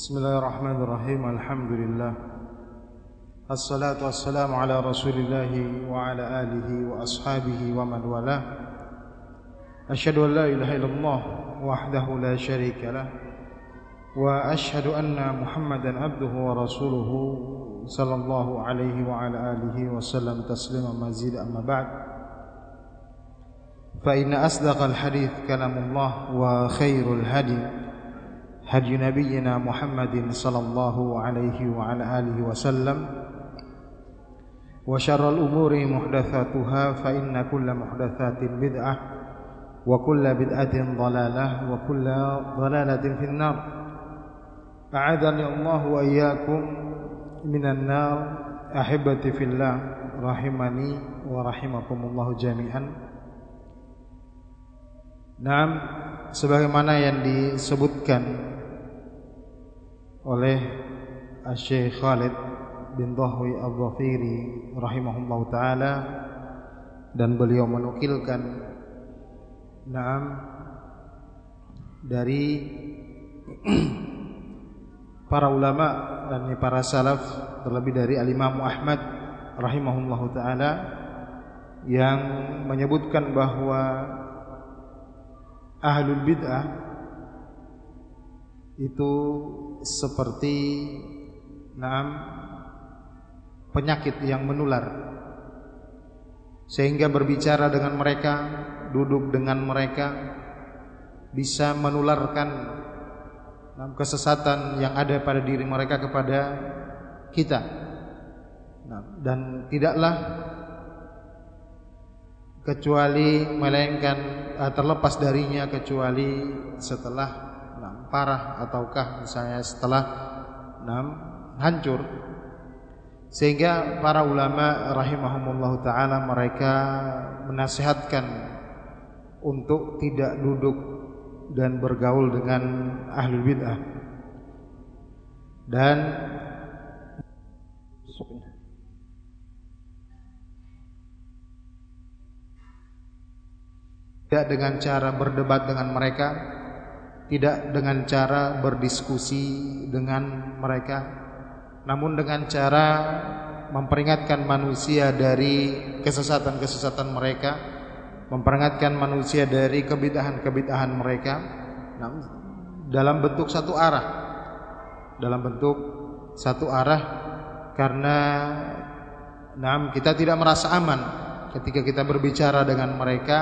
بسم الله الرحمن الرحيم الحمد لله الصلاة والسلام على رسول الله وعلى آله وأصحابه ومن والاه أشهد أن لا إله إلا الله وحده لا شريك له وأشهد أن محمدا عبده ورسوله صلى الله عليه وعلى آله وسلم تسليما مزيدا أما بعد فإن أصدق الحديث كلام الله وخير الهدي هدي نبينا محمد صلى الله عليه وعلى آله وسلم. وشر الأمور محدثاتها فإن كل محدثات بدعة وكل بدعة ضلالة وكل ضلالة في النار. أعاذني الله وإياكم من النار. أحبتي في الله رحمني ورحمكم الله جميعا. Nah, sebagaimana yang disebutkan oleh Syekh Khalid bin Dhahwi Al-Dhafiri rahimahullah taala dan beliau menukilkan Naam dari para ulama dan para salaf terlebih dari Al-Imam Ahmad rahimahullah taala yang menyebutkan bahwa ahlul bid'ah itu seperti naam penyakit yang menular. Sehingga berbicara dengan mereka duduk dengan mereka bisa menularkan kesesatan yang ada pada diri mereka kepada kita. Dan tidaklah kecuali melainkan uh, terlepas darinya kecuali setelah parah ataukah misalnya setelah nah, hancur. Sehingga para ulama rahimahumullah taala mereka menasihatkan untuk tidak duduk dan bergaul dengan ahli bid'ah. Dan tidak dengan cara berdebat dengan mereka, tidak dengan cara berdiskusi dengan mereka, namun dengan cara memperingatkan manusia dari kesesatan-kesesatan mereka, memperingatkan manusia dari kebidahan-kebidahan mereka dalam bentuk satu arah, dalam bentuk satu arah karena nah, kita tidak merasa aman ketika kita berbicara dengan mereka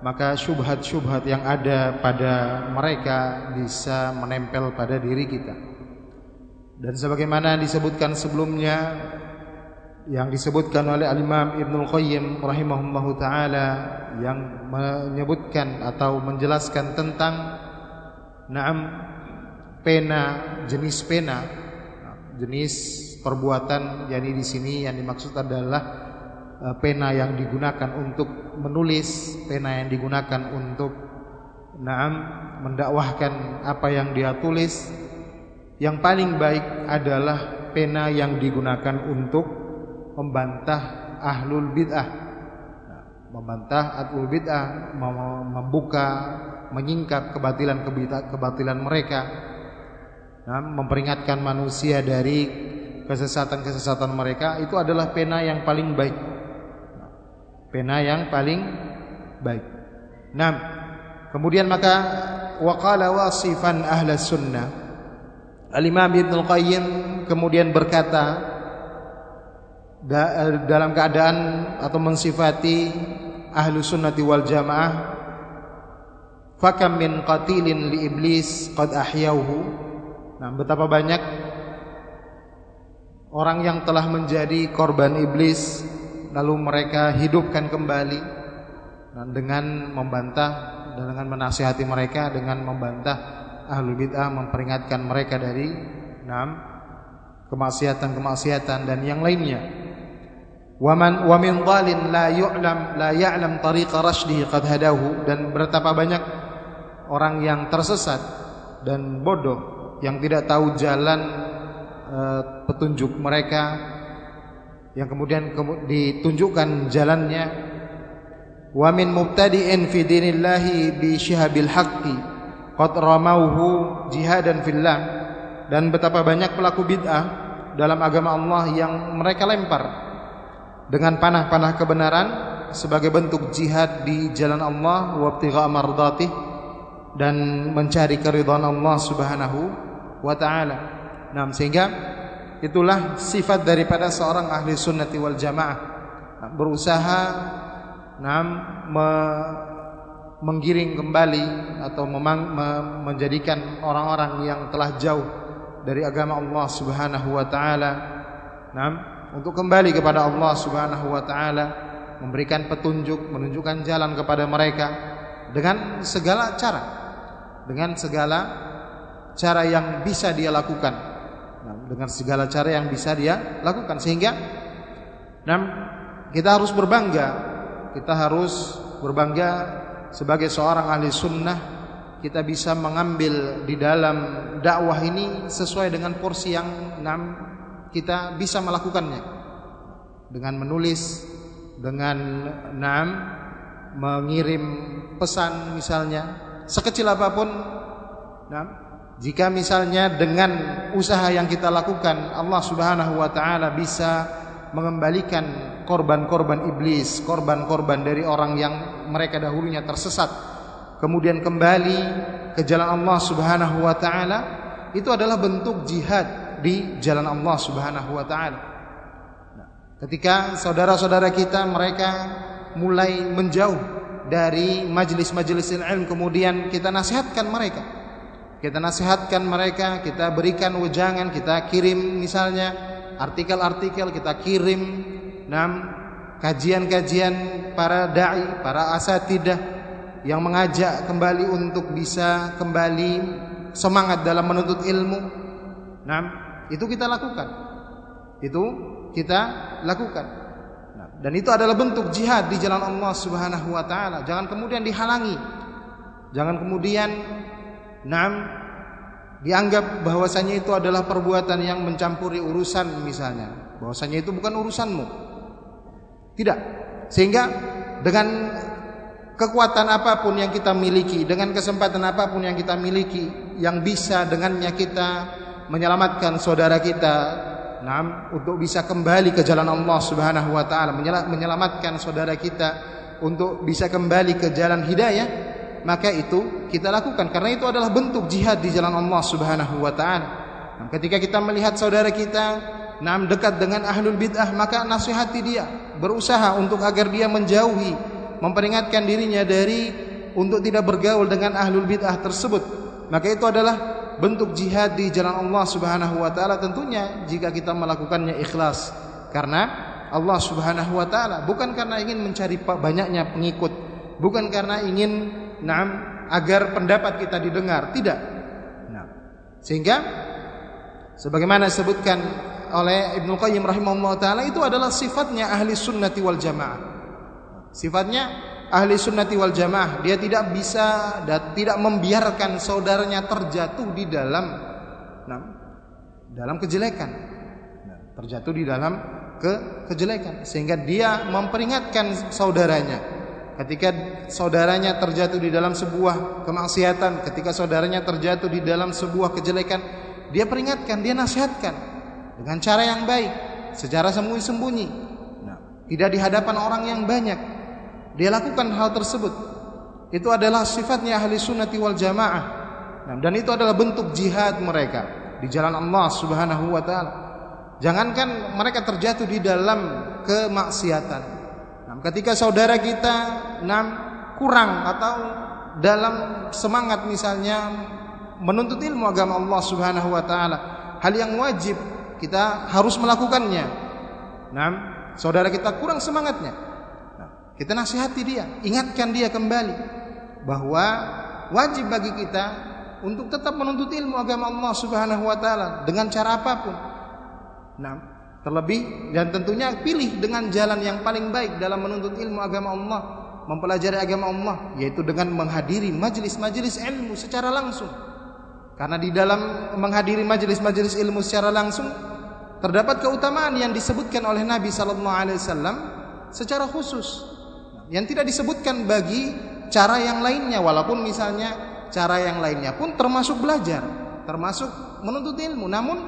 maka syubhat-syubhat yang ada pada mereka bisa menempel pada diri kita. Dan sebagaimana disebutkan sebelumnya yang disebutkan oleh Al-Imam Ibnu Qayyim rahimahullahu taala yang menyebutkan atau menjelaskan tentang naam pena jenis pena jenis perbuatan yakni di sini yang dimaksud adalah pena yang digunakan untuk menulis, pena yang digunakan untuk naam mendakwahkan apa yang dia tulis. Yang paling baik adalah pena yang digunakan untuk membantah ahlul bid'ah. Membantah ahlul bid'ah, membuka, menyingkap kebatilan-kebatilan mereka. Nah, memperingatkan manusia dari kesesatan-kesesatan mereka itu adalah pena yang paling baik pena yang paling baik. Nah, kemudian maka waqala wasifan ahla sunnah. Al-Imam Ibnu Qayyim kemudian berkata dalam keadaan atau mensifati ahlu sunnati wal jamaah fakam min qatilin li iblis qad ahyauhu nah betapa banyak orang yang telah menjadi korban iblis lalu mereka hidupkan kembali dengan membantah dan dengan menasihati mereka dengan membantah ahlul bid'ah memperingatkan mereka dari enam kemaksiatan-kemaksiatan dan yang lainnya. Waman wa min dhalin la yu'lam la ya'lam tariqa rasydihi qad hadahu dan betapa banyak orang yang tersesat dan bodoh yang tidak tahu jalan uh, petunjuk mereka yang kemudian ditunjukkan jalannya wa min mubtadi'in fi dinillahi bi syihabil haqqi qad ramauhu jihadan fillah dan betapa banyak pelaku bid'ah dalam agama Allah yang mereka lempar dengan panah-panah kebenaran sebagai bentuk jihad di jalan Allah wa ibtigha mardatih dan mencari keridhaan Allah Subhanahu wa taala. Nah, sehingga itulah sifat daripada seorang ahli sunnati wal jamaah. Berusaha nah, me menggiring kembali atau memang, me menjadikan orang-orang yang telah jauh dari agama Allah Subhanahu wa taala nah, untuk kembali kepada Allah Subhanahu wa taala memberikan petunjuk menunjukkan jalan kepada mereka dengan segala cara dengan segala cara yang bisa dia lakukan. nah, dengan segala cara yang bisa dia lakukan. Sehingga nah, kita harus berbangga. Kita harus berbangga sebagai seorang ahli sunnah. Kita bisa mengambil di dalam dakwah ini sesuai dengan porsi yang enam kita bisa melakukannya. Dengan menulis dengan enam mengirim pesan misalnya. Sekecil apa pun enam jika misalnya dengan usaha yang kita lakukan Allah Subhanahu wa taala bisa mengembalikan korban-korban iblis, korban-korban dari orang yang mereka dahulunya tersesat, kemudian kembali ke jalan Allah Subhanahu wa taala, itu adalah bentuk jihad di jalan Allah Subhanahu wa taala. Nah, ketika saudara-saudara kita mereka mulai menjauh dari majelis-majelis ilmu kemudian kita nasihatkan mereka. Kita nasihatkan mereka, kita berikan wejangan, kita kirim misalnya artikel-artikel kita kirim enam kajian-kajian para dai, para asatidah yang mengajak kembali untuk bisa kembali semangat dalam menuntut ilmu. Nah, itu kita lakukan. Itu kita lakukan. Dan itu adalah bentuk jihad di jalan Allah Subhanahu wa taala. Jangan kemudian dihalangi. Jangan kemudian nah dianggap bahwasanya itu adalah perbuatan yang mencampuri urusan misalnya. Bahwasanya itu bukan urusanmu. Tidak. Sehingga dengan kekuatan apa pun yang kita miliki dengan kesempatan apa pun yang kita miliki yang bisa dengannya kita menyelamatkan saudara kita nah, untuk bisa kembali ke jalan Allah Subhanahu wa taala menyelamatkan saudara kita untuk bisa kembali ke jalan hidayah maka itu kita lakukan karena itu adalah bentuk jihad di jalan Allah Subhanahu wa taala. Ketika kita melihat saudara kita nam dekat dengan ahlul bid'ah maka nasihati dia, berusaha untuk agar dia menjauhi, memperingatkan dirinya dari untuk tidak bergaul dengan ahlul bid'ah tersebut. Maka itu adalah bentuk jihad di jalan Allah Subhanahu wa taala tentunya jika kita melakukannya ikhlas karena Allah Subhanahu wa taala bukan karena ingin mencari banyaknya pengikut, bukan karena ingin Naam, agar pendapat kita didengar, tidak. Nah, sehingga sebagaimana disebutkan oleh Ibnu Qayyim rahimahullah taala itu adalah sifatnya ahli sunnati wal jamaah. Sifatnya ahli sunnati wal jamaah, dia tidak bisa dan tidak membiarkan saudaranya terjatuh di dalam nah, dalam kejelekan. Terjatuh di dalam ke kejelekan sehingga dia memperingatkan saudaranya ketika saudaranya terjatuh di dalam sebuah kemaksiatan, ketika saudaranya terjatuh di dalam sebuah kejelekan, dia peringatkan, dia nasihatkan dengan cara yang baik, secara sembunyi-sembunyi. Nah, tidak di hadapan orang yang banyak. Dia lakukan hal tersebut. Itu adalah sifatnya ahli sunnati wal jamaah. Nah, dan itu adalah bentuk jihad mereka di jalan Allah Subhanahu wa taala. Jangankan mereka terjatuh di dalam kemaksiatan, ketika saudara kita enam kurang atau dalam semangat misalnya menuntut ilmu agama Allah Subhanahu wa taala, hal yang wajib kita harus melakukannya. Nah, saudara kita kurang semangatnya. Nah, kita nasihati dia, ingatkan dia kembali bahwa wajib bagi kita untuk tetap menuntut ilmu agama Allah Subhanahu wa taala dengan cara apa pun. Nah, Terlebih dan tentunya pilih dengan jalan yang paling baik dalam menuntut ilmu agama Allah, mempelajari agama Allah, yaitu dengan menghadiri majelis-majelis ilmu secara langsung. Karena di dalam menghadiri majelis-majelis ilmu secara langsung terdapat keutamaan yang disebutkan oleh Nabi sallallahu alaihi wasallam secara khusus yang tidak disebutkan bagi cara yang lainnya walaupun misalnya cara yang lainnya pun termasuk belajar. termasuk menuntut ilmu. Namun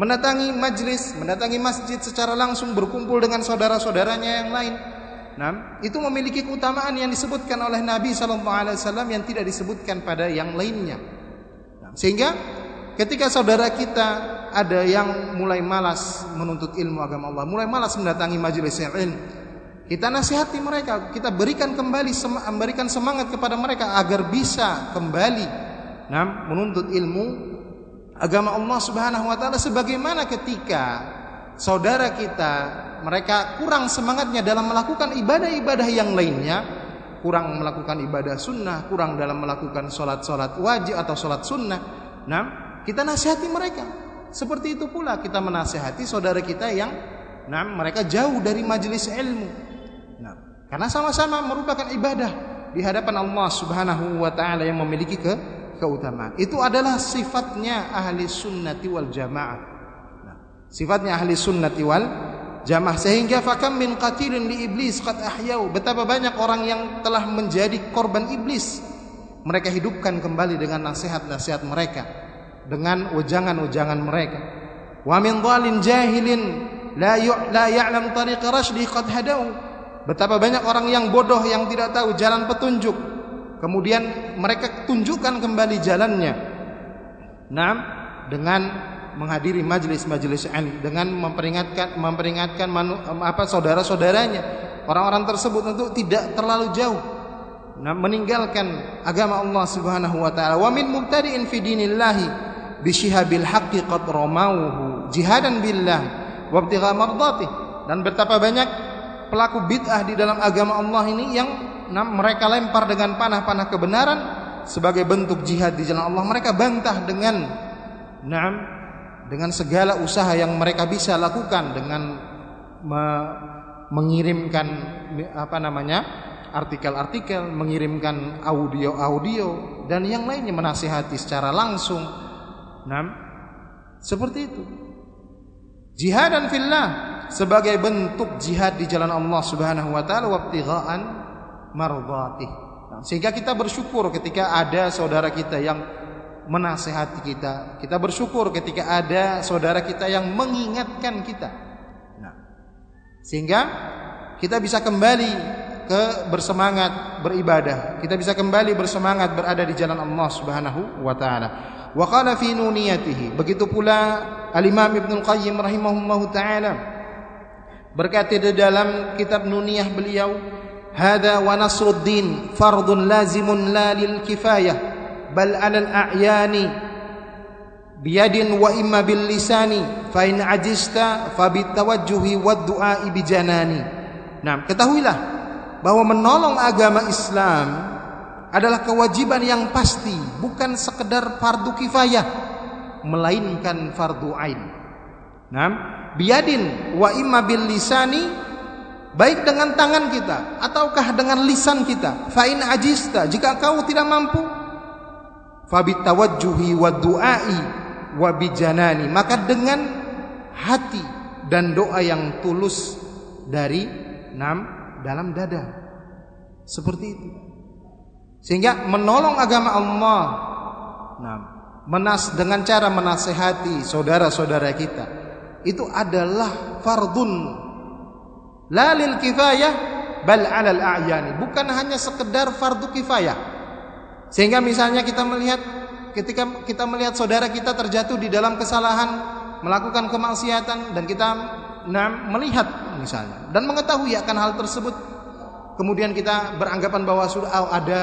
mendatangi majlis, mendatangi masjid secara langsung berkumpul dengan saudara-saudaranya yang lain. Nah, itu memiliki keutamaan yang disebutkan oleh Nabi sallallahu alaihi wasallam yang tidak disebutkan pada yang lainnya. Sehingga ketika saudara kita ada yang mulai malas menuntut ilmu agama Allah, mulai malas mendatangi majelis ilmu, kita nasihati mereka, kita berikan kembali memberikan semangat kepada mereka agar bisa kembali nah, menuntut ilmu agama Allah Subhanahu wa taala sebagaimana ketika saudara kita mereka kurang semangatnya dalam melakukan ibadah-ibadah yang lainnya, kurang melakukan ibadah sunnah, kurang dalam melakukan sholat-sholat wajib atau sholat sunnah. Nah, kita nasihati mereka. Seperti itu pula kita menasihati saudara kita yang nah mereka jauh dari majelis ilmu. Karena sama-sama merupakan ibadah di hadapan Allah Subhanahu wa taala yang memiliki ke keutamaan. Itu adalah sifatnya ahli sunnati wal jamaah. Nah, sifatnya ahli sunnati wal jamaah sehingga fakam min qatilin li iblis qad ahyau. Betapa banyak orang yang telah menjadi korban iblis. Mereka hidupkan kembali dengan nasihat-nasihat mereka, dengan ujangan-ujangan mereka. Wa min dhalin jahilin la la ya'lam tariq rasydi qad hadau. Betapa banyak orang yang bodoh yang tidak tahu jalan petunjuk. Kemudian mereka tunjukkan kembali jalannya. Nah, dengan menghadiri majelis-majelis ilmu dengan memperingatkan memperingatkan manu, apa saudara-saudaranya. Orang-orang tersebut untuk tidak terlalu jauh. Nah, meninggalkan agama Allah Subhanahu wa taala. Wa min mubtadi'in fi dinillahi bi syihabil haqqi qad ramauhu jihadan billah wa ibtigha mardatih. Dan betapa banyak pelaku bid'ah di dalam agama Allah ini yang mereka lempar dengan panah-panah kebenaran sebagai bentuk jihad di jalan Allah. Mereka bantah dengan na'am dengan segala usaha yang mereka bisa lakukan dengan me mengirimkan apa namanya artikel-artikel, mengirimkan audio-audio dan yang lainnya menasihati secara langsung. Nah, seperti itu. Jihadan fillah sebagai bentuk jihad di jalan Allah Subhanahu wa taala mardhatih. Sehingga kita bersyukur ketika ada saudara kita yang menasehati kita. Kita bersyukur ketika ada saudara kita yang mengingatkan kita. Nah, sehingga kita bisa kembali ke bersemangat beribadah. Kita bisa kembali bersemangat berada di jalan Allah Subhanahu wa taala. Wa qala fi nuniyatihi. Begitu pula Al-Imam Ibnu Qayyim rahimahullahu taala berkata di dalam kitab nuniyah beliau hada wa nasruddin fardun lazimun la lil kifayah bal alal a'yani biyadin wa imma bil lisani fa in ajista fa bitawajjuhi wad du'a bi nah ketahuilah bahwa menolong agama Islam adalah kewajiban yang pasti bukan sekedar fardu kifayah melainkan fardu ain. Nah biadin wa imma bil lisani baik dengan tangan kita ataukah dengan lisan kita fa in ajista jika kau tidak mampu fa bitawajjuhi wa du'ai wa bijanani. Maka dengan hati dan doa yang tulus dari enam dalam dada. Seperti itu. Sehingga menolong agama Allah. Nah, menas dengan cara menasehati saudara-saudara kita. Itu adalah fardun. La lil kifayah bal 'alal a'yani. Bukan hanya sekedar fardu kifayah sehingga misalnya kita melihat ketika kita melihat saudara kita terjatuh di dalam kesalahan melakukan kemaksiatan dan kita melihat misalnya dan mengetahui akan hal tersebut kemudian kita beranggapan bahwa sudah oh, ada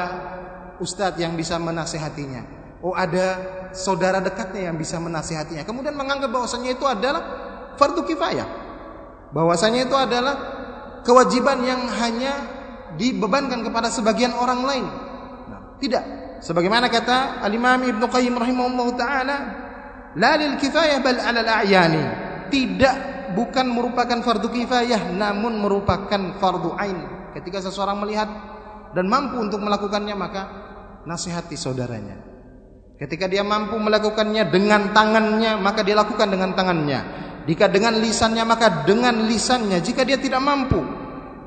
ustadz yang bisa menasehatinya oh ada saudara dekatnya yang bisa menasehatinya kemudian menganggap bahwasanya itu adalah fardu kifayah. Bahwasanya itu adalah kewajiban yang hanya dibebankan kepada sebagian orang lain. Tidak. Sebagaimana kata Al-Imam Ibnu Qayyim rahimahullah taala, la lil kifayah bal 'ala al-a'yani. Tidak bukan merupakan fardu kifayah namun merupakan fardu ain. Ketika seseorang melihat dan mampu untuk melakukannya maka nasihati saudaranya. Ketika dia mampu melakukannya dengan tangannya maka dia lakukan dengan tangannya. Jika dengan lisannya maka dengan lisannya. Jika dia tidak mampu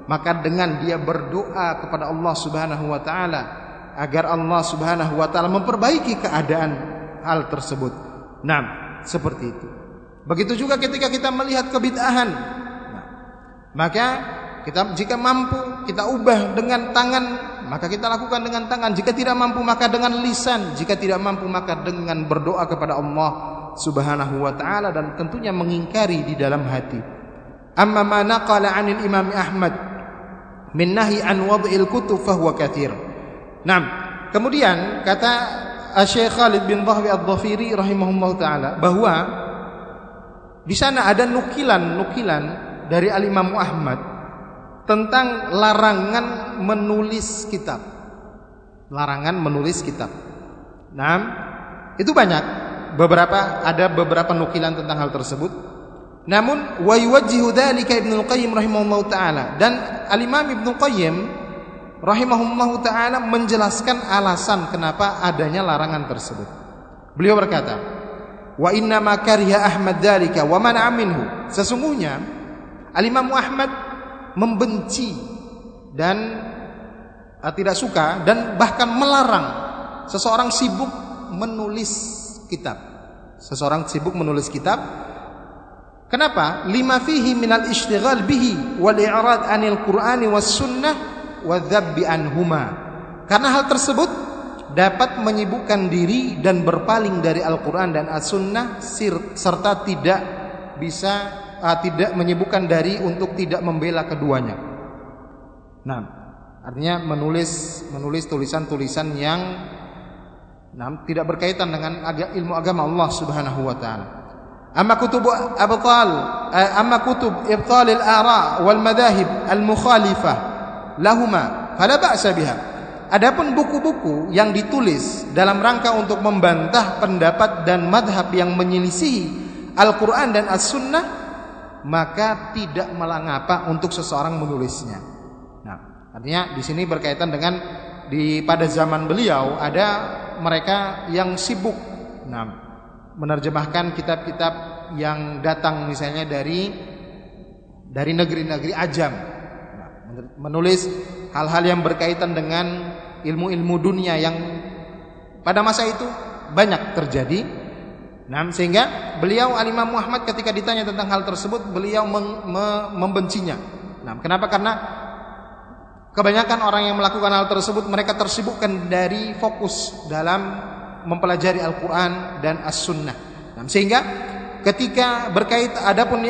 maka dengan dia berdoa kepada Allah Subhanahu wa taala agar Allah Subhanahu wa taala memperbaiki keadaan hal tersebut. Nah, seperti itu. Begitu juga ketika kita melihat kebid'ahan. Nah, maka kita jika mampu kita ubah dengan tangan, maka kita lakukan dengan tangan. Jika tidak mampu maka dengan lisan. Jika tidak mampu maka dengan berdoa kepada Allah Subhanahu wa taala dan tentunya mengingkari di dalam hati. Amma ma naqala 'anil Imam Ahmad min nahi an wad'il kutub fahuwa katsir. Nah, kemudian kata Syekh Khalid bin Dhahbi Ad-Dhafiri rahimahullah taala bahwa di sana ada nukilan-nukilan dari Al-Imam Ahmad tentang larangan menulis kitab. Larangan menulis kitab. Nah, itu banyak. Beberapa ada beberapa nukilan tentang hal tersebut. Namun wa yuwajjihu dzalika Ibnu Qayyim rahimahullah taala dan Al-Imam Ibnu Qayyim rahimahullahu taala menjelaskan alasan kenapa adanya larangan tersebut. Beliau berkata, "Wa inna ma kariha Ahmad dzalika wa mana'a minhu." Sesungguhnya Al-Imam Ahmad membenci dan uh, tidak suka dan bahkan melarang seseorang sibuk menulis kitab. Seseorang sibuk menulis kitab Kenapa? Lima fihi minal ishtighal bihi wal i'rad anil Qur'ani was sunnah wadzabbi anhuma. Karena hal tersebut dapat menyibukkan diri dan berpaling dari Al-Qur'an dan As-Sunnah serta tidak bisa uh, tidak menyibukkan dari untuk tidak membela keduanya. Nah, artinya menulis menulis tulisan-tulisan yang nah, tidak berkaitan dengan ilmu agama Allah Subhanahu wa taala. Amma kutub abtal, eh, amma kutub ibtal al-ara wal madahib al-mukhalifah lahuma fala ba'sa biha. Adapun buku-buku yang ditulis dalam rangka untuk membantah pendapat dan madhab yang menyelisihi Al-Quran dan As-Sunnah maka tidak melangapa untuk seseorang menulisnya. Nah, artinya di sini berkaitan dengan di pada zaman beliau ada mereka yang sibuk nah, menerjemahkan kitab-kitab yang datang misalnya dari dari negeri-negeri ajam menulis hal-hal yang berkaitan dengan ilmu-ilmu dunia yang pada masa itu banyak terjadi. Nah, sehingga beliau Al-Imam Muhammad ketika ditanya tentang hal tersebut, beliau me, membencinya. Nah, kenapa? Karena kebanyakan orang yang melakukan hal tersebut mereka tersibukkan dari fokus dalam mempelajari Al-Qur'an dan As-Sunnah. Nah, sehingga ketika berkait adapun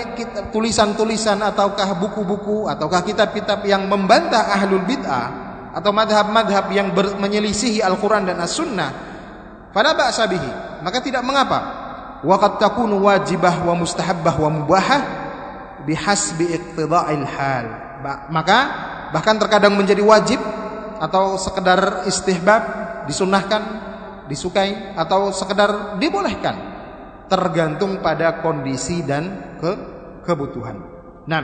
tulisan-tulisan ataukah buku-buku ataukah kitab-kitab yang membantah ahlul bid'ah atau madhab-madhab yang menyelisihi Al-Quran dan As-Sunnah pada ba'sa bihi. Maka tidak mengapa. Waqad takunu wajibah wa mustahabbah wa mubahah bihasbi iqtida'il hal. Maka bahkan terkadang menjadi wajib atau sekedar istihbab disunahkan disukai atau sekedar dibolehkan tergantung pada kondisi dan ke kebutuhan. Nah,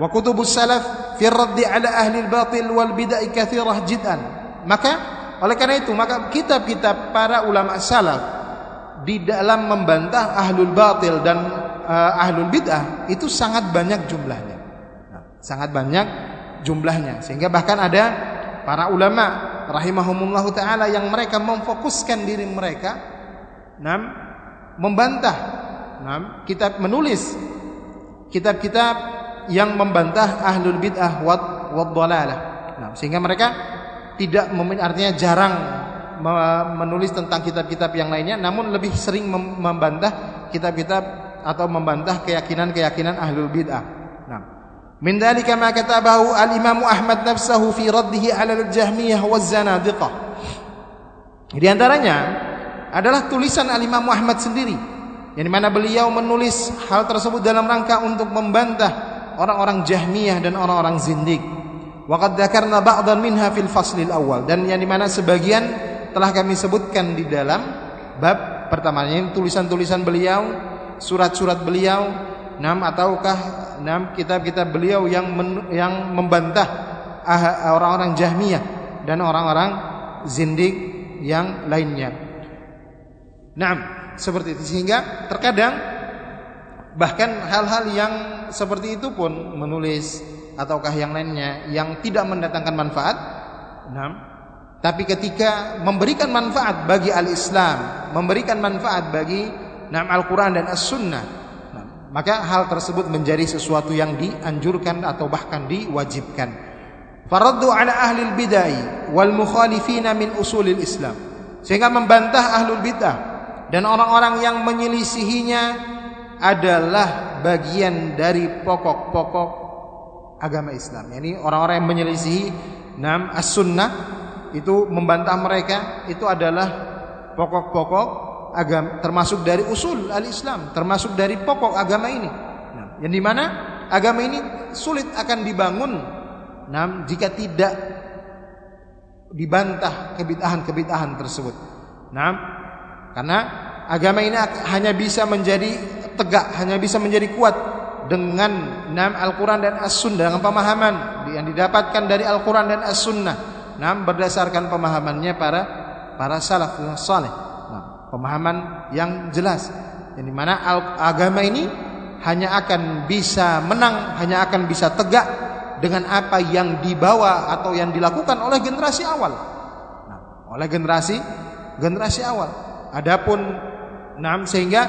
wa kutubus salaf fi raddi ala ahli al-batil wal bid'ah katsirah jiddan. Maka oleh karena itu maka kitab-kitab para ulama salaf di dalam membantah ahlul batil dan uh, ahlul bid'ah itu sangat banyak jumlahnya. Nah, sangat banyak jumlahnya sehingga bahkan ada para ulama rahimahumullahu taala yang mereka memfokuskan diri mereka nah, membantah. Nah, kitab menulis kitab-kitab yang membantah ahlul bid'ah wad nah, sehingga mereka tidak artinya jarang menulis tentang kitab-kitab yang lainnya namun lebih sering membantah kitab-kitab atau membantah keyakinan-keyakinan ahlul bid'ah. Nah min dalika ma katabahu al-imam Ahmad nafsahu fi raddihi 'ala al-jahmiyah waz zanadiqah. Di antaranya adalah tulisan Al-Imam Muhammad sendiri yang mana beliau menulis hal tersebut dalam rangka untuk membantah orang-orang Jahmiyah dan orang-orang Zindik. Waqad dzakarna ba'dhan minha fil faslil awal dan yang mana sebagian telah kami sebutkan di dalam bab pertamanya tulisan-tulisan beliau, surat-surat beliau, nam ataukah nam kitab-kitab beliau yang men, yang membantah ah, orang-orang Jahmiyah dan orang-orang Zindik yang lainnya. Nah, seperti itu sehingga terkadang bahkan hal-hal yang seperti itu pun menulis ataukah yang lainnya yang tidak mendatangkan manfaat. Nah, Tapi ketika memberikan manfaat bagi al-Islam, memberikan manfaat bagi nam Al-Qur'an dan As-Sunnah, nah, maka hal tersebut menjadi sesuatu yang dianjurkan atau bahkan diwajibkan. Faraddu ala ahli bid'ah wal mukhalifina min usulil Islam. Sehingga membantah ahlul bidah dan orang-orang yang menyelisihinya adalah bagian dari pokok-pokok agama Islam. Yani orang-orang yang menyelisihi nam as-sunnah itu membantah mereka itu adalah pokok-pokok agama termasuk dari usul al-Islam, termasuk dari pokok agama ini. Yang di mana agama ini sulit akan dibangun nam jika tidak dibantah kebid'ahan-kebid'ahan tersebut. Nah, karena agama ini hanya bisa menjadi tegak, hanya bisa menjadi kuat dengan nam Al-Quran dan As-Sunnah dengan pemahaman yang didapatkan dari Al-Quran dan As-Sunnah. Nam berdasarkan pemahamannya para para salaf saleh. Nah, pemahaman yang jelas. Yang di mana agama ini hanya akan bisa menang hanya akan bisa tegak dengan apa yang dibawa atau yang dilakukan oleh generasi awal. Nah, oleh generasi generasi awal adapun nam sehingga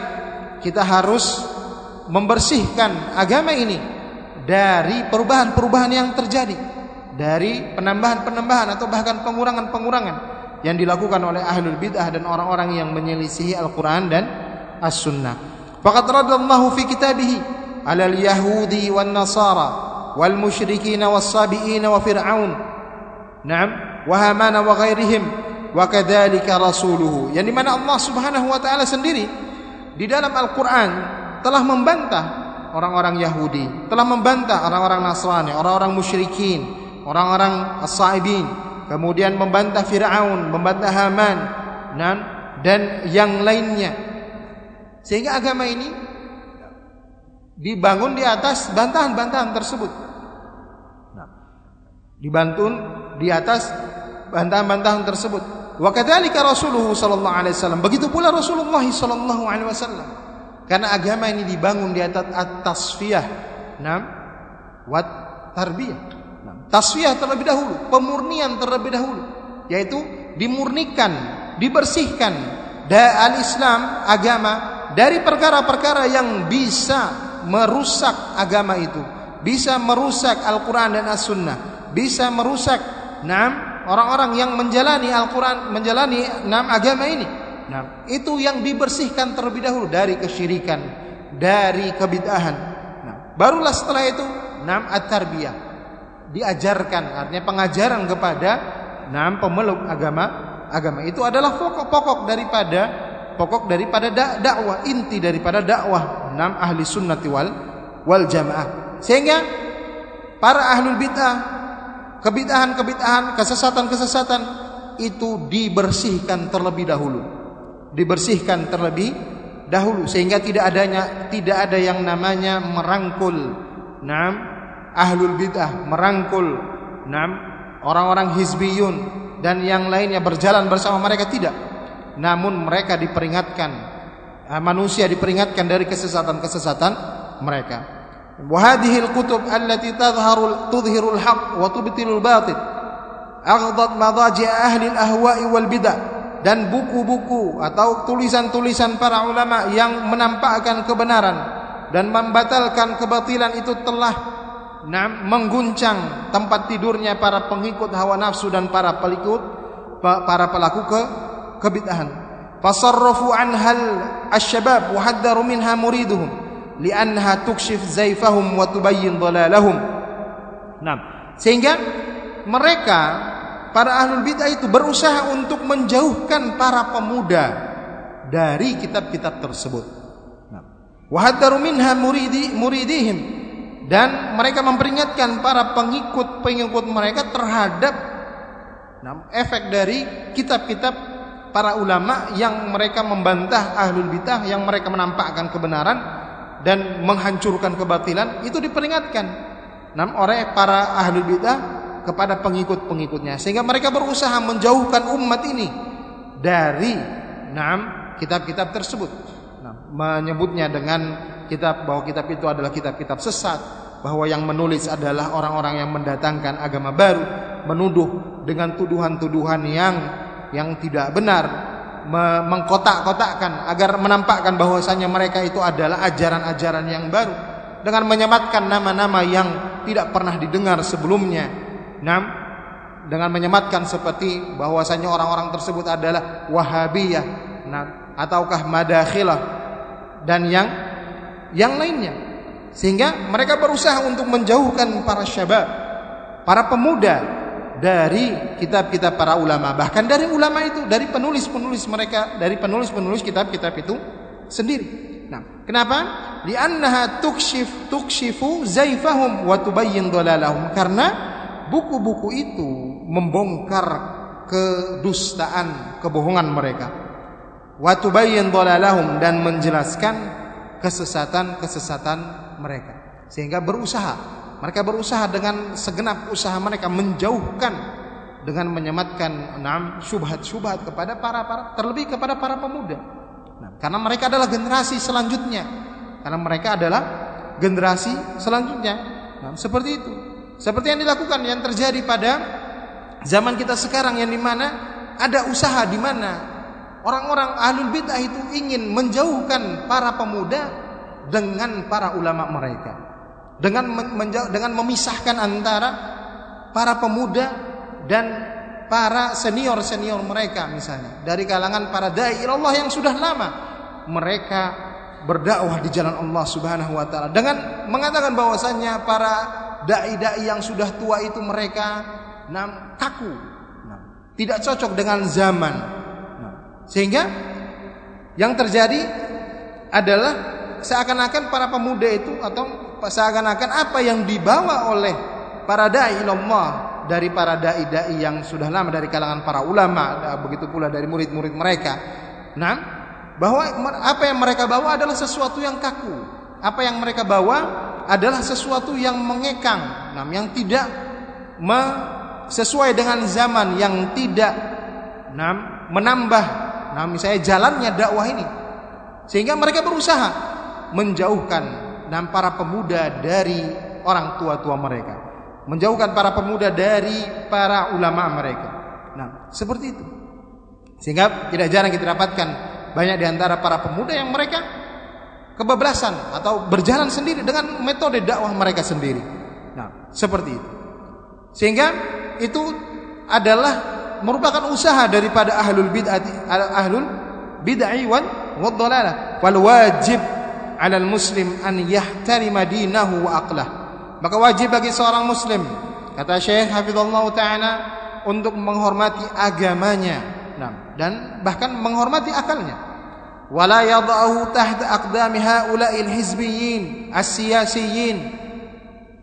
kita harus membersihkan agama ini dari perubahan-perubahan yang terjadi, dari penambahan-penambahan atau bahkan pengurangan-pengurangan yang dilakukan oleh ahlul bid'ah dan orang-orang yang menyelisihi Al-Qur'an dan As-Sunnah. Faqad radallahu fi kitabih 'ala al-yahudi wan nasara wal musyrikin was sabiin wa fir'aun. Naam, wa wa ghairihim wa kadzalika rasuluhu. Yang di mana Allah Subhanahu wa taala sendiri di dalam Al-Qur'an telah membantah orang-orang Yahudi, telah membantah orang-orang Nasrani, orang-orang musyrikin, orang-orang as-saibin, kemudian membantah Firaun, membantah Haman dan dan yang lainnya. Sehingga agama ini dibangun di atas bantahan-bantahan tersebut. Nah, dibangun di atas bantahan-bantahan tersebut. Wa kadzalika Rasulullah sallallahu alaihi wasallam. Begitu pula Rasulullah sallallahu alaihi wasallam. Karena agama ini dibangun di atas at-tasfiyah. Nam, wat tarbiyah. Tasfiyah terlebih dahulu, pemurnian terlebih dahulu, yaitu dimurnikan, dibersihkan dari al-Islam agama dari perkara-perkara yang bisa merusak agama itu, bisa merusak Al-Qur'an dan As-Sunnah, bisa merusak nam orang-orang yang menjalani Al-Qur'an, menjalani nam agama ini. Nah, itu yang dibersihkan terlebih dahulu dari kesyirikan, dari kebid'ahan. Nah, barulah setelah itu nam at-tarbiyah. Diajarkan artinya pengajaran kepada nam pemeluk agama agama. Itu adalah pokok-pokok daripada pokok daripada dakwah inti daripada dakwah nam ahli sunnati wal wal jamaah. Sehingga para ahlul bid'ah kebid'ahan-kebid'ahan kesesatan-kesesatan itu dibersihkan terlebih dahulu. Dibersihkan terlebih dahulu sehingga tidak adanya tidak ada yang namanya merangkul. Nam ahlul bidah merangkul. Nam orang-orang hizbiyun dan yang lainnya berjalan bersama mereka tidak. Namun mereka diperingatkan eh, manusia diperingatkan dari kesesatan-kesesatan mereka allati tadhharu tudhhiru al-haq wa tubtilu al-batil aghdat madaji ahli al-ahwa'i wal bidah dan buku-buku atau tulisan-tulisan para ulama yang menampakkan kebenaran dan membatalkan kebatilan itu telah mengguncang tempat tidurnya para pengikut hawa nafsu dan para pengikut para pelaku ke kebid'ahan. Fasarrafu anhal asy-syabab wa haddaru minha muriduhum li'annaha tukshif zaifahum wa tubayyin dhalalahum nah sehingga mereka para ahlul bid'ah itu berusaha untuk menjauhkan para pemuda dari kitab-kitab tersebut. Nah, wahadaru minha muridi muridihim. Dan mereka memperingatkan para pengikut-pengikut mereka terhadap nah, efek dari kitab-kitab para ulama yang mereka membantah ahlul bidah yang mereka menampakkan kebenaran dan menghancurkan kebatilan itu diperingatkan. Nah, oleh para ahlul bidah kepada pengikut-pengikutnya. Sehingga mereka berusaha menjauhkan umat ini dari enam kitab-kitab tersebut. Menyebutnya dengan kitab bahwa kitab itu adalah kitab-kitab sesat, bahwa yang menulis adalah orang-orang yang mendatangkan agama baru menuduh dengan tuduhan-tuduhan yang yang tidak benar, mengkotak-kotakkan agar menampakkan bahwasanya mereka itu adalah ajaran-ajaran yang baru dengan menyematkan nama-nama yang tidak pernah didengar sebelumnya. Nam dengan menyematkan seperti bahwasanya orang-orang tersebut adalah Wahabiyah, nah, ataukah Madakhilah dan yang yang lainnya. Sehingga mereka berusaha untuk menjauhkan para syabab, para pemuda dari kitab-kitab para ulama. Bahkan dari ulama itu dari penulis-penulis mereka dari penulis-penulis kitab-kitab itu sendiri. Nah kenapa? Li'annaha tukshif tukshifu zaifahum wa tubayyin dhalalahum karena buku-buku itu membongkar kedustaan kebohongan mereka. Wa tubayyin dan menjelaskan kesesatan-kesesatan mereka. Sehingga berusaha mereka berusaha dengan segenap usaha mereka menjauhkan dengan menyematkan enam syubhat-syubhat kepada para para terlebih kepada para pemuda. Nah, karena mereka adalah generasi selanjutnya. Karena mereka adalah generasi selanjutnya. Nah, seperti itu. Seperti yang dilakukan yang terjadi pada zaman kita sekarang yang di mana ada usaha di mana orang-orang ahlul bid'ah itu ingin menjauhkan para pemuda dengan para ulama mereka dengan dengan memisahkan antara para pemuda dan para senior-senior mereka misalnya. Dari kalangan para dai Allah yang sudah lama mereka berdakwah di jalan Allah Subhanahu wa taala. Dengan mengatakan bahwasanya para dai-dai yang sudah tua itu mereka nam kaku. Tidak cocok dengan zaman. Sehingga yang terjadi adalah seakan-akan para pemuda itu atau seakan-akan apa yang dibawa oleh para dai Allah dari para dai-dai yang sudah lama dari kalangan para ulama begitu pula dari murid-murid mereka. Nah, bahwa apa yang mereka bawa adalah sesuatu yang kaku. Apa yang mereka bawa adalah sesuatu yang mengekang, nah, yang tidak sesuai dengan zaman yang tidak nah, menambah nah misalnya jalannya dakwah ini. Sehingga mereka berusaha menjauhkan dan para pemuda dari orang tua-tua mereka. Menjauhkan para pemuda dari para ulama mereka. Nah, seperti itu. Sehingga tidak jarang kita dapatkan banyak di antara para pemuda yang mereka kebablasan atau berjalan sendiri dengan metode dakwah mereka sendiri. Nah, seperti itu. Sehingga itu adalah merupakan usaha daripada ahlul bid'ah ahlul bid'ah wal wal wajib 'alal muslim an yahtarima dinahu wa aqlah. Maka wajib bagi seorang muslim kata Syekh Hafizullah taala untuk menghormati agamanya nah, dan bahkan menghormati akalnya. Wala yad'ahu tahta aqdami haula'il hizbiyyin as-siyasiyyin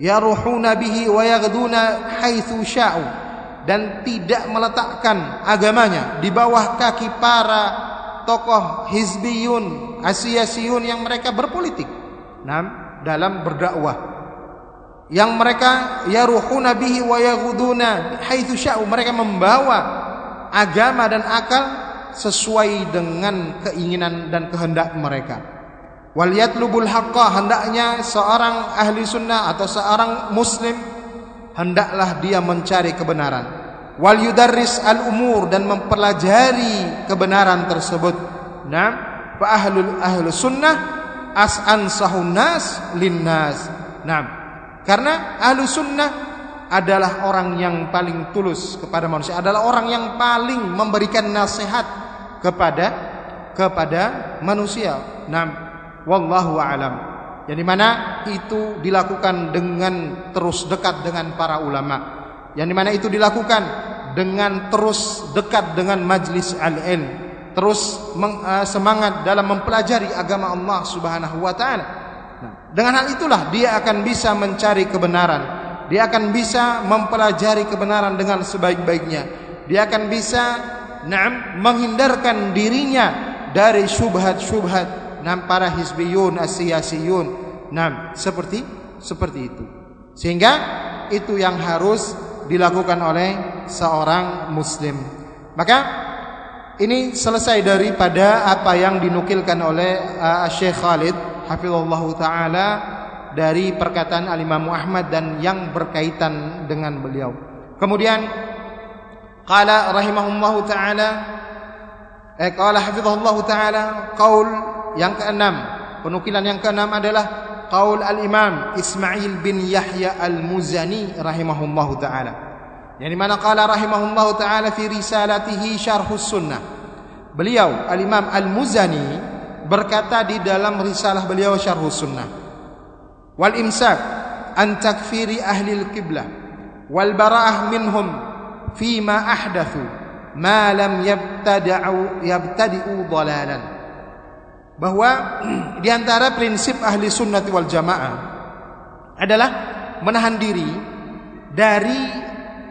yaruhuna bihi wa yaghduna haitsu sya'u dan tidak meletakkan agamanya di bawah kaki para tokoh hizbiyun, asiyasiyun yang mereka berpolitik. Nah, dalam berdakwah. Yang mereka yaruhuna bihi wa yaghuduna haitsu sya'u mereka membawa agama dan akal sesuai dengan keinginan dan kehendak mereka. Wal yatlubul haqqa hendaknya seorang ahli sunnah atau seorang muslim hendaklah dia mencari kebenaran wal yudarris al umur dan mempelajari kebenaran tersebut. Nah, fa ahlul ahlu sunnah as ansahun nas linnas. Nah, karena ahlu sunnah adalah orang yang paling tulus kepada manusia, adalah orang yang paling memberikan nasihat kepada kepada manusia. Nah, wallahu a'lam. Yang di mana itu dilakukan dengan terus dekat dengan para ulama yang di mana itu dilakukan dengan terus dekat dengan majlis al-ilm. Terus meng, uh, semangat dalam mempelajari agama Allah Subhanahu wa taala. Nah, dengan hal itulah dia akan bisa mencari kebenaran. Dia akan bisa mempelajari kebenaran dengan sebaik-baiknya. Dia akan bisa na'am menghindarkan dirinya dari syubhat-syubhat. Nam para hizbiyun asiyasiyun nam seperti seperti itu. Sehingga itu yang harus dilakukan oleh seorang muslim. Maka ini selesai daripada apa yang dinukilkan oleh uh, Syekh Khalid hafizallah taala dari perkataan Al Imam Ahmad dan yang berkaitan dengan beliau. Kemudian qala rahimahullahu taala eh qala hafizahullahu taala qaul yang keenam, penukilan yang keenam adalah qaul al-Imam Ismail bin Yahya al-Muzani rahimahullahu taala. Yang mana qala rahimahullahu taala fi risalatihi Syarhus Sunnah. Beliau al-Imam al-Muzani berkata di dalam risalah beliau Syarhus Sunnah. Wal imsak an takfiri ahli al-qiblah wal bara'ah minhum fima ahdathu ma lam yabtada'u yabtadi'u dalalan bahwa di antara prinsip ahli sunnati wal jamaah adalah menahan diri dari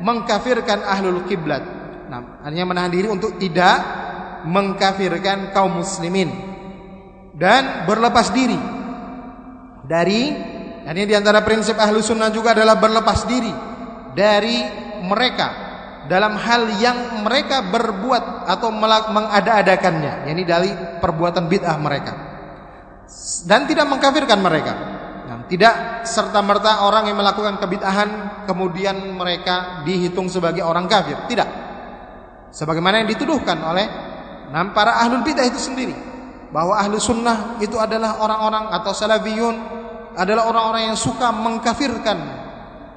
mengkafirkan ahlul kiblat. Nah, artinya menahan diri untuk tidak mengkafirkan kaum muslimin dan berlepas diri dari dan ini di antara prinsip ahlu sunnah juga adalah berlepas diri dari mereka dalam hal yang mereka berbuat atau mengada-adakannya, yakni dari perbuatan bid'ah mereka. Dan tidak mengkafirkan mereka. Nah, tidak serta-merta orang yang melakukan kebid'ahan kemudian mereka dihitung sebagai orang kafir, tidak. Sebagaimana yang dituduhkan oleh para ahlul bid'ah itu sendiri bahwa ahlu sunnah itu adalah orang-orang atau salafiyun adalah orang-orang yang suka mengkafirkan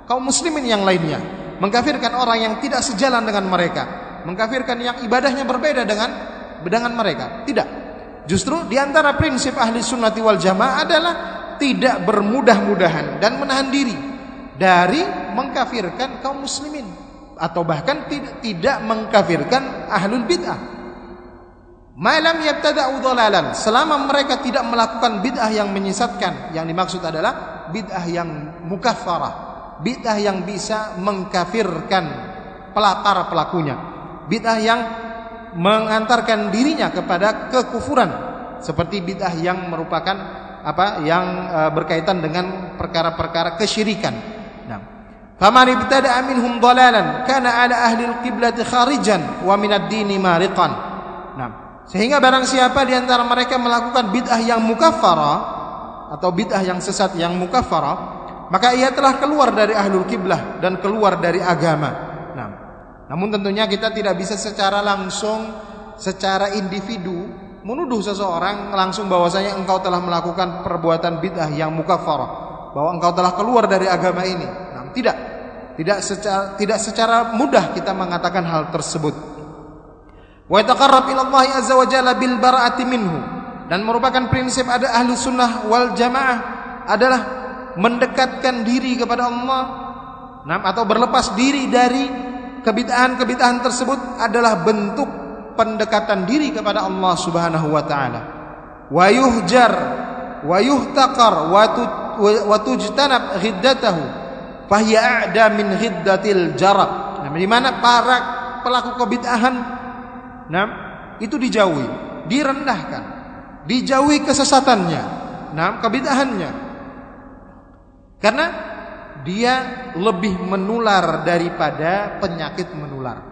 kaum muslimin yang lainnya, mengkafirkan orang yang tidak sejalan dengan mereka, mengkafirkan yang ibadahnya berbeda dengan dengan mereka. Tidak. Justru di antara prinsip ahli sunnati wal jamaah adalah tidak bermudah-mudahan dan menahan diri dari mengkafirkan kaum muslimin atau bahkan tidak tidak mengkafirkan ahlul bid'ah. Malam yabtada'u dhalalan selama mereka tidak melakukan bid'ah yang menyesatkan yang dimaksud adalah bid'ah yang mukaffarah bid'ah yang bisa mengkafirkan para pelakunya. Bid'ah yang mengantarkan dirinya kepada kekufuran. Seperti bid'ah yang merupakan apa yang e, berkaitan dengan perkara-perkara kesyirikan. Nah faman ibtada'a minhum dhalalan kana ala ahli al-qiblati kharijan wa min ad-dini mariqan. Nah sehingga barang siapa di antara mereka melakukan bid'ah yang mukaffara atau bid'ah yang sesat yang mukaffara, maka ia telah keluar dari ahlul kiblah dan keluar dari agama. Nah, namun tentunya kita tidak bisa secara langsung secara individu menuduh seseorang langsung bahwasanya engkau telah melakukan perbuatan bid'ah yang mukaffara, bahwa engkau telah keluar dari agama ini. Nah, tidak. Tidak secara tidak secara mudah kita mengatakan hal tersebut wa yataqarrab ila Allah azza wa jalla bil bara'ati minhu dan merupakan prinsip ada ahlu sunnah wal jamaah adalah mendekatkan diri kepada Allah. Atau berlepas diri dari kebid'ahan-kebid'ahan tersebut adalah bentuk pendekatan diri kepada Allah Subhanahu wa taala. Wa yuhjar wa yuhtaqar wa tujtanab ghiddatahu fahiya a'da min ghiddatil jarab. Nah, di mana para pelaku kebid'ahan Nah, itu dijauhi, direndahkan, dijauhi kesesatannya, nah, kebidahannya. Karena dia lebih menular daripada penyakit menular.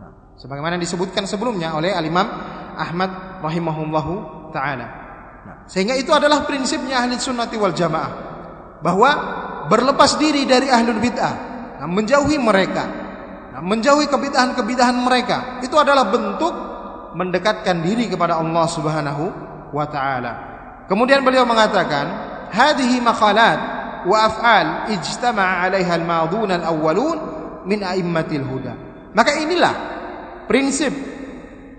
Nah, sebagaimana disebutkan sebelumnya oleh Al-Imam Ahmad rahimahullahu taala. Nah, sehingga itu adalah prinsipnya ahli sunnati wal jamaah bahwa berlepas diri dari ahlul bid'ah, nah, menjauhi mereka menjauhi kebidahan-kebidahan mereka itu adalah bentuk mendekatkan diri kepada Allah Subhanahu wa taala. Kemudian beliau mengatakan, "Hadhihi maqalat af'al ijtama'a 'alaiha al-madun al-awwalun min a'immatil huda." Maka inilah prinsip,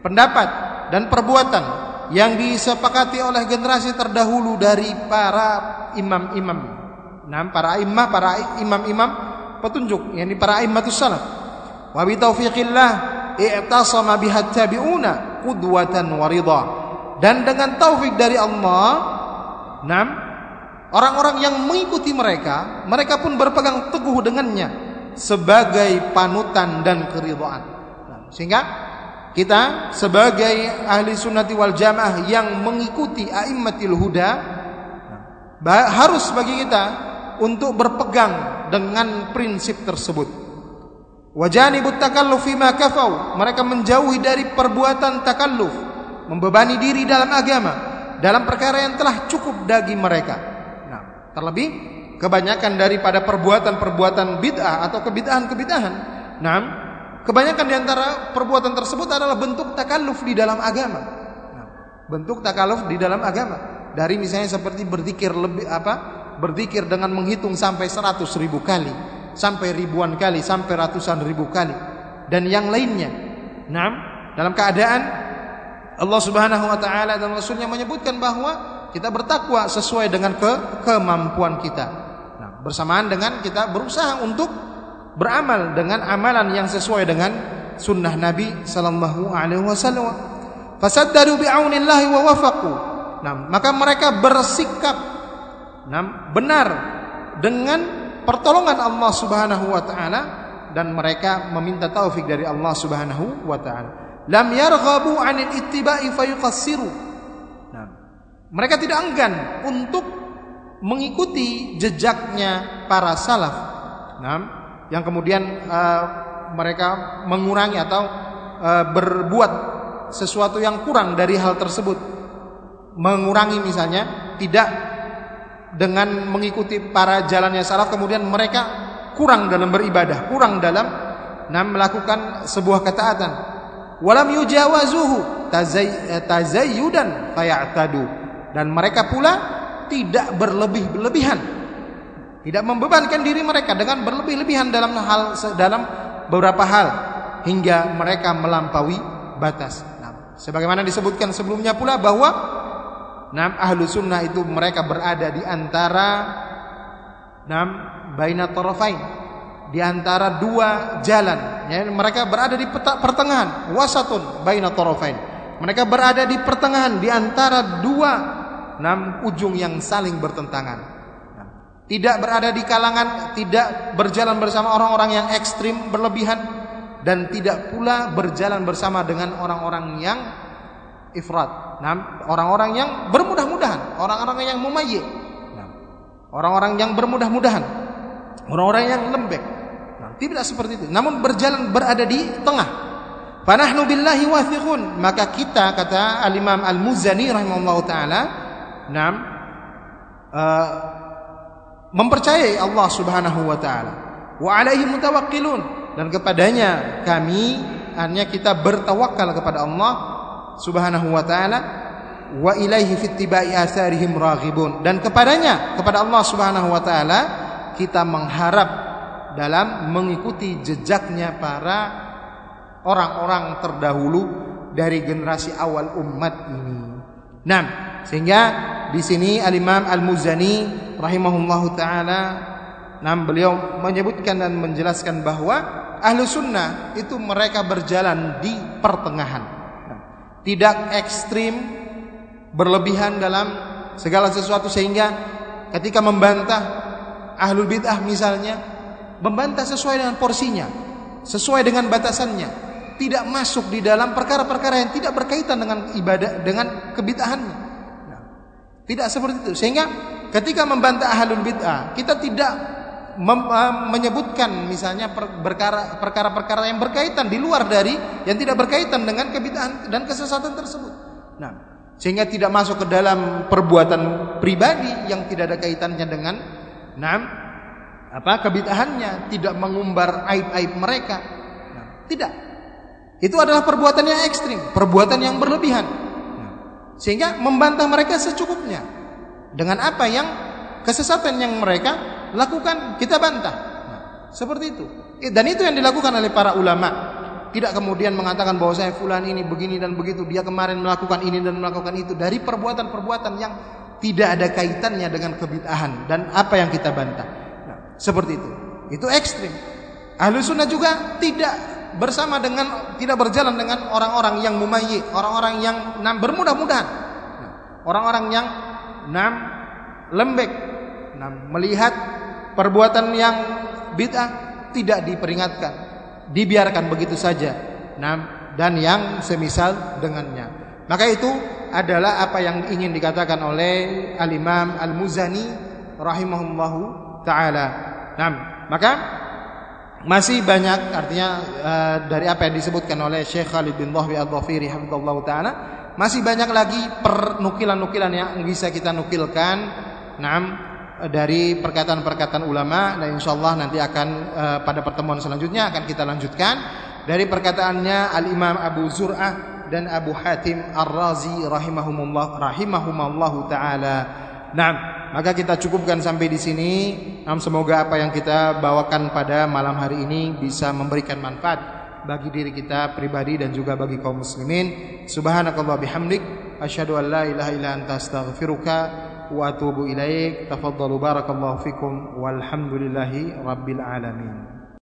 pendapat dan perbuatan yang disepakati oleh generasi terdahulu dari para imam-imam. Nah, para imam, para imam-imam petunjuk, yakni para imamatus salaf wa bi taufiqillah i'tasama biha tabi'una qudwatan wa ridha dan dengan taufik dari Allah enam orang-orang yang mengikuti mereka mereka pun berpegang teguh dengannya sebagai panutan dan keridhaan nah, sehingga kita sebagai ahli sunnati wal jamaah yang mengikuti a'immatil huda harus bagi kita untuk berpegang dengan prinsip tersebut Wajanibut takalluf fima kafau. Mereka menjauhi dari perbuatan takalluf, membebani diri dalam agama, dalam perkara yang telah cukup bagi mereka. Terlebih kebanyakan daripada perbuatan-perbuatan bid'ah atau kebid'ahan-kebid'ahan nah, kebanyakan di antara perbuatan tersebut adalah bentuk takalluf di dalam agama. Bentuk takalluf di dalam agama. Dari misalnya seperti berzikir lebih apa? Berzikir dengan menghitung sampai seratus ribu kali, sampai ribuan kali, sampai ratusan ribu kali, dan yang lainnya. Nah, dalam keadaan Allah Subhanahu wa taala dan Rasulnya menyebutkan bahwa kita bertakwa sesuai dengan ke kemampuan kita. Nah, bersamaan dengan kita berusaha untuk beramal dengan amalan yang sesuai dengan sunnah Nabi sallallahu alaihi wasallam. Fasaddaru bi'aunillahi wa wafaqu. Nah, maka mereka bersikap nah, benar dengan pertolongan Allah Subhanahu wa taala dan mereka meminta taufik dari Allah Subhanahu wa taala. Lam yarghabu 'anil ittiba'i fayuqassiru. Mereka tidak enggan untuk mengikuti jejaknya para salaf. Nah, yang kemudian uh, mereka mengurangi atau uh, berbuat sesuatu yang kurang dari hal tersebut. Mengurangi misalnya tidak dengan mengikuti para jalannya salaf kemudian mereka kurang dalam beribadah, kurang dalam nah, melakukan sebuah ketaatan. Walam yujawazuhu tazayyudan fayatadu dan mereka pula tidak berlebih-lebihan. Tidak membebankan diri mereka dengan berlebih-lebihan dalam hal dalam beberapa hal hingga mereka melampaui batas. Nah, sebagaimana disebutkan sebelumnya pula bahwa nam ahlu sunnah itu mereka berada di antara nam baina tarafain. Di antara dua jalan. Ya, mereka berada di pertengahan. Wasatun baina tarafain. Mereka berada di pertengahan di antara dua nam ujung yang saling bertentangan tidak berada di kalangan, tidak berjalan bersama orang-orang yang ekstrim berlebihan dan tidak pula berjalan bersama dengan orang-orang yang ifrat. Nah, orang-orang yang bermudah-mudahan, orang-orang yang mumayyi. Orang-orang yang bermudah-mudahan, orang-orang yang lembek. Tidak seperti itu. Namun berjalan berada di tengah. Fanahnu billahi wathiqun. Maka kita kata Al-Imam Al-Muzani rahimahullahu taala, nam uh, mempercayai Allah Subhanahu wa taala. Wa alaihi mutawakkilun. Dan kepadanya kami hanya kita bertawakal kepada Allah Subhanahu wa taala. Wa ilaihi fittiba'i atharihim raghibun. Dan kepadanya kepada Allah Subhanahu wa taala kita mengharap dalam mengikuti jejaknya para orang-orang terdahulu dari generasi awal umat ini. Nah, sehingga di sini Al-Imam Al-Muzani rahimahullahu taala nam beliau menyebutkan dan menjelaskan bahwa ahlu sunnah itu mereka berjalan di pertengahan. Tidak ekstrim berlebihan dalam segala sesuatu sehingga ketika membantah ahlul bid'ah misalnya membantah sesuai dengan porsinya sesuai dengan batasannya tidak masuk di dalam perkara-perkara yang tidak berkaitan dengan ibadah dengan kebid'ahannya tidak seperti itu sehingga ketika membantah ahlul bid'ah, kita tidak uh, menyebutkan misalnya perkara-perkara yang berkaitan di luar dari yang tidak berkaitan dengan kebid'ahan dan kesesatan tersebut. Nah, sehingga tidak masuk ke dalam perbuatan pribadi yang tidak ada kaitannya dengan nah, apa kebid'ahannya, tidak mengumbar aib-aib mereka. Nah, tidak. Itu adalah perbuatan yang ekstrim, perbuatan yang berlebihan. Sehingga membantah mereka secukupnya dengan apa yang kesesatan yang mereka lakukan kita bantah. Nah, seperti itu. Dan itu yang dilakukan oleh para ulama. Tidak kemudian mengatakan bahwa saya fulan ini begini dan begitu. Dia kemarin melakukan ini dan melakukan itu dari perbuatan-perbuatan yang tidak ada kaitannya dengan kebid'ahan dan apa yang kita bantah. Nah, seperti itu. Itu ekstrim. Ahlu sunnah juga tidak bersama dengan tidak berjalan dengan orang-orang yang mumayyi, orang-orang yang bermudah-mudahan. Nah, orang-orang yang enam lembek enam melihat perbuatan yang bid'ah tidak diperingatkan dibiarkan begitu saja enam dan yang semisal dengannya maka itu adalah apa yang ingin dikatakan oleh al-Imam Al-Muzani rahimahullahu taala. Nah, maka masih banyak artinya uh, dari apa yang disebutkan oleh Syekh Khalid bin Dhahbi Al-Dhafiri hafizallahu taala masih banyak lagi pernukilan-nukilan yang bisa kita nukilkan. Naam dari perkataan-perkataan ulama dan insyaallah nanti akan uh, pada pertemuan selanjutnya akan kita lanjutkan dari perkataannya Al Imam Abu Zur'ah dan Abu Hatim Ar-Razi rahimahumullah rahimahumallahu taala. Nah, maka kita cukupkan sampai di sini. Semoga apa yang kita bawakan pada malam hari ini bisa memberikan manfaat bagi diri kita pribadi dan juga bagi kaum muslimin. Subhanakallah bihamdik, asyhadu an la ilaha illa anta astaghfiruka wa atubu ilaik. Tafadhalu barakallahu fikum walhamdulillahi rabbil alamin.